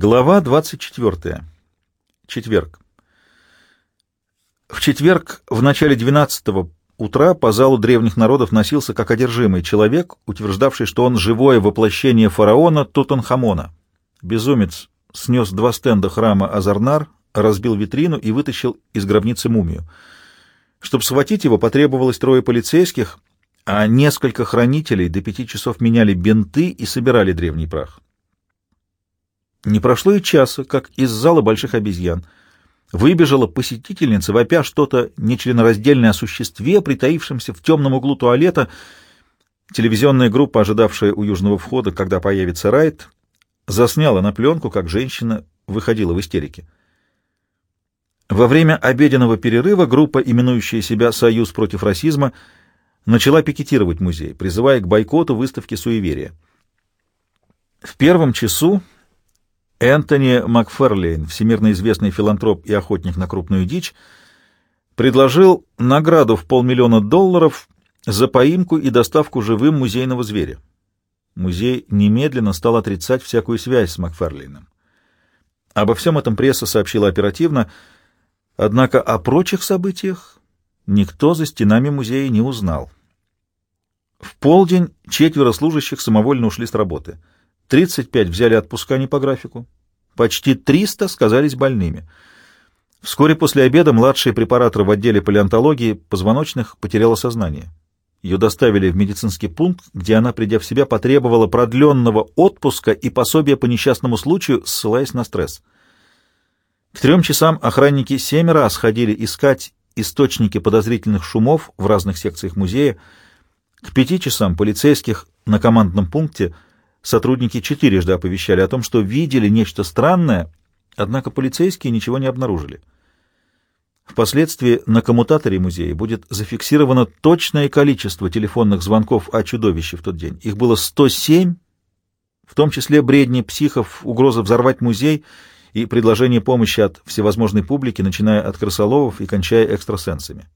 Глава 24. Четверг. В четверг в начале 12 утра по залу древних народов носился как одержимый человек, утверждавший, что он живое воплощение фараона Тутанхамона. Безумец снес два стенда храма Азарнар, разбил витрину и вытащил из гробницы мумию. Чтобы схватить его, потребовалось трое полицейских, а несколько хранителей до пяти часов меняли бинты и собирали древний прах. Не прошло и часа, как из зала больших обезьян выбежала посетительница, вопя что-то нечленораздельное о существе, притаившемся в темном углу туалета. Телевизионная группа, ожидавшая у южного входа, когда появится Райт, засняла на пленку, как женщина выходила в истерике. Во время обеденного перерыва группа, именующая себя «Союз против расизма», начала пикетировать музей, призывая к бойкоту выставки «Суеверия». В первом часу Энтони Макферлейн, всемирно известный филантроп и охотник на крупную дичь, предложил награду в полмиллиона долларов за поимку и доставку живым музейного зверя. Музей немедленно стал отрицать всякую связь с Макферлейном. Обо всем этом пресса сообщила оперативно, однако о прочих событиях никто за стенами музея не узнал. В полдень четверо служащих самовольно ушли с работы — 35 взяли отпуска не по графику, почти 300 сказались больными. Вскоре после обеда младший препаратор в отделе палеонтологии позвоночных потеряла сознание. Ее доставили в медицинский пункт, где она, придя в себя, потребовала продленного отпуска и пособия по несчастному случаю, ссылаясь на стресс. К трем часам охранники семь раз ходили искать источники подозрительных шумов в разных секциях музея. К пяти часам полицейских на командном пункте – Сотрудники четырежды оповещали о том, что видели нечто странное, однако полицейские ничего не обнаружили. Впоследствии на коммутаторе музея будет зафиксировано точное количество телефонных звонков о чудовище в тот день. Их было 107, в том числе бредни психов, угроза взорвать музей и предложение помощи от всевозможной публики, начиная от крысоловов и кончая экстрасенсами.